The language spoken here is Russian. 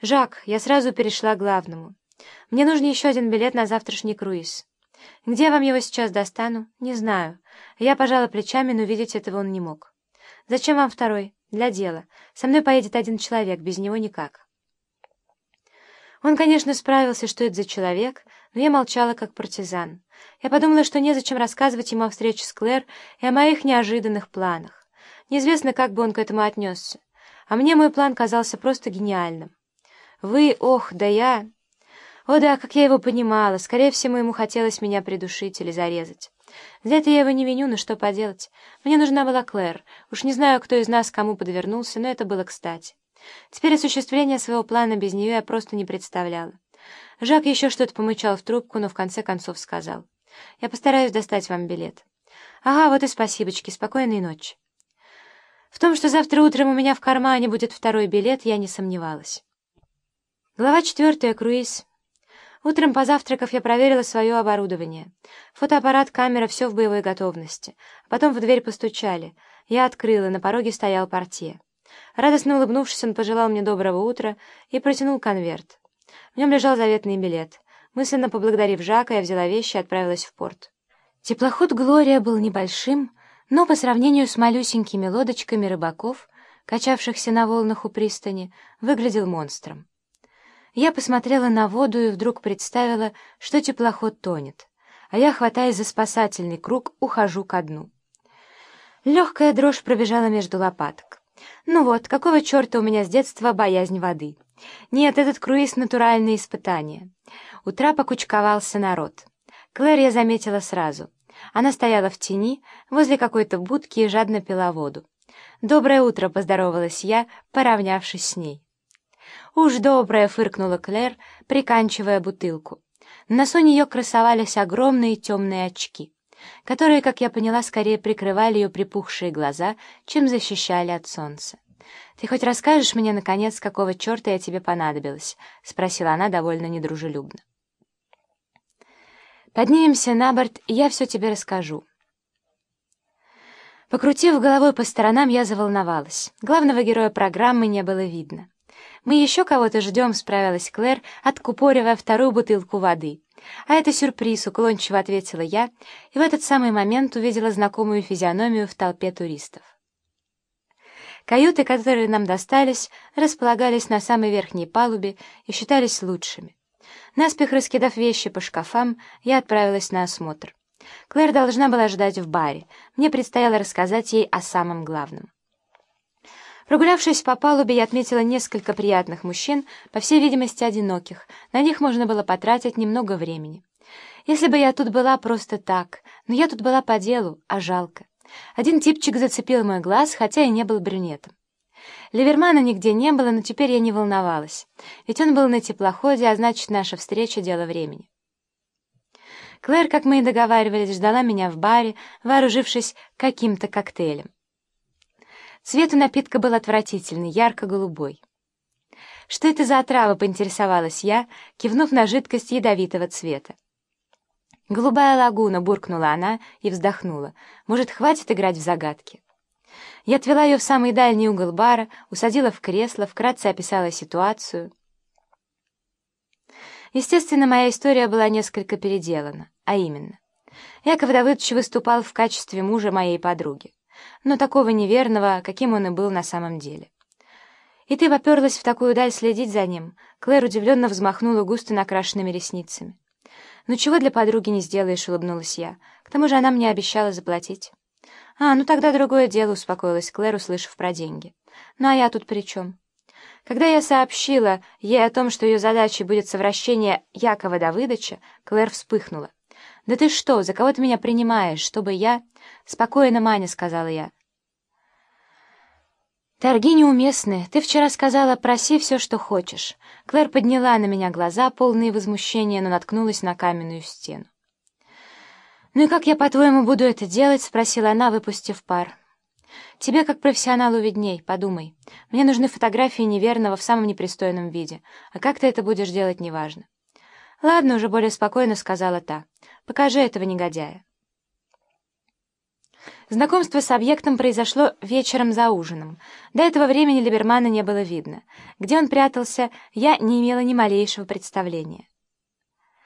«Жак, я сразу перешла к главному. Мне нужен еще один билет на завтрашний круиз. Где вам его сейчас достану? Не знаю. Я пожала плечами, но видеть этого он не мог. Зачем вам второй? Для дела. Со мной поедет один человек, без него никак». Он, конечно, справился, что это за человек, но я молчала, как партизан. Я подумала, что незачем рассказывать ему о встрече с Клэр и о моих неожиданных планах. Неизвестно, как бы он к этому отнесся. А мне мой план казался просто гениальным. Вы, ох, да я... О да, как я его понимала, скорее всего, ему хотелось меня придушить или зарезать. За это я его не виню, но что поделать. Мне нужна была Клэр. Уж не знаю, кто из нас кому подвернулся, но это было кстати. Теперь осуществление своего плана без нее я просто не представляла. Жак еще что-то помычал в трубку, но в конце концов сказал. «Я постараюсь достать вам билет». «Ага, вот и спасибочки. Спокойной ночи». В том, что завтра утром у меня в кармане будет второй билет, я не сомневалась. Глава четвертая. Круиз. Утром позавтракав, я проверила свое оборудование. Фотоаппарат, камера, все в боевой готовности. Потом в дверь постучали. Я открыла, на пороге стоял портье. Радостно улыбнувшись, он пожелал мне доброго утра и протянул конверт. В нем лежал заветный билет. Мысленно поблагодарив Жака, я взяла вещи и отправилась в порт. Теплоход «Глория» был небольшим, но по сравнению с малюсенькими лодочками рыбаков, качавшихся на волнах у пристани, выглядел монстром. Я посмотрела на воду и вдруг представила, что теплоход тонет, а я, хватаясь за спасательный круг, ухожу ко дну. Легкая дрожь пробежала между лопаток. Ну вот, какого черта у меня с детства боязнь воды? Нет, этот круиз — натуральное испытание. У трапа кучковался народ. Клэр я заметила сразу — она стояла в тени, возле какой-то будки и жадно пила воду. «Доброе утро!» — поздоровалась я, поравнявшись с ней. «Уж доброе!» — фыркнула Клэр, приканчивая бутылку. На носу нее красовались огромные темные очки, которые, как я поняла, скорее прикрывали ее припухшие глаза, чем защищали от солнца. «Ты хоть расскажешь мне, наконец, какого черта я тебе понадобилась?» — спросила она довольно недружелюбно. Поднимемся на борт, и я все тебе расскажу». Покрутив головой по сторонам, я заволновалась. Главного героя программы не было видно. «Мы еще кого-то ждем», — справилась Клэр, откупоривая вторую бутылку воды. «А это сюрприз», — уклончиво ответила я, и в этот самый момент увидела знакомую физиономию в толпе туристов. Каюты, которые нам достались, располагались на самой верхней палубе и считались лучшими. Наспех раскидав вещи по шкафам, я отправилась на осмотр. Клэр должна была ждать в баре. Мне предстояло рассказать ей о самом главном. Прогулявшись по палубе, я отметила несколько приятных мужчин, по всей видимости, одиноких. На них можно было потратить немного времени. Если бы я тут была просто так, но я тут была по делу, а жалко. Один типчик зацепил мой глаз, хотя и не был брюнетом. Ливермана нигде не было, но теперь я не волновалась, ведь он был на теплоходе, а значит, наша встреча — дело времени. Клэр, как мы и договаривались, ждала меня в баре, вооружившись каким-то коктейлем. Цвет у напитка был отвратительный, ярко-голубой. «Что это за отрава?» — поинтересовалась я, кивнув на жидкость ядовитого цвета. «Голубая лагуна», — буркнула она и вздохнула. «Может, хватит играть в загадки?» Я отвела ее в самый дальний угол бара, усадила в кресло, вкратце описала ситуацию. Естественно, моя история была несколько переделана, а именно. Яков Давыдович выступал в качестве мужа моей подруги, но такого неверного, каким он и был на самом деле. «И ты поперлась в такую даль следить за ним?» Клэр удивленно взмахнула густо накрашенными ресницами. «Ну чего для подруги не сделаешь?» — улыбнулась я. «К тому же она мне обещала заплатить». «А, ну тогда другое дело», — успокоилась Клэр, услышав про деньги. «Ну а я тут при чем?» Когда я сообщила ей о том, что ее задачей будет совращение Якова Давыдовича, Клэр вспыхнула. «Да ты что, за кого ты меня принимаешь, чтобы я...» «Спокойно, Маня», — сказала я. «Торги неуместны. Ты вчера сказала, проси все, что хочешь». Клэр подняла на меня глаза, полные возмущения, но наткнулась на каменную стену. «Ну и как я, по-твоему, буду это делать?» — спросила она, выпустив пар. «Тебе, как профессионалу, видней, подумай. Мне нужны фотографии неверного в самом непристойном виде, а как ты это будешь делать, неважно». «Ладно», — уже более спокойно сказала та. «Покажи этого негодяя». Знакомство с объектом произошло вечером за ужином. До этого времени Либермана не было видно. Где он прятался, я не имела ни малейшего представления.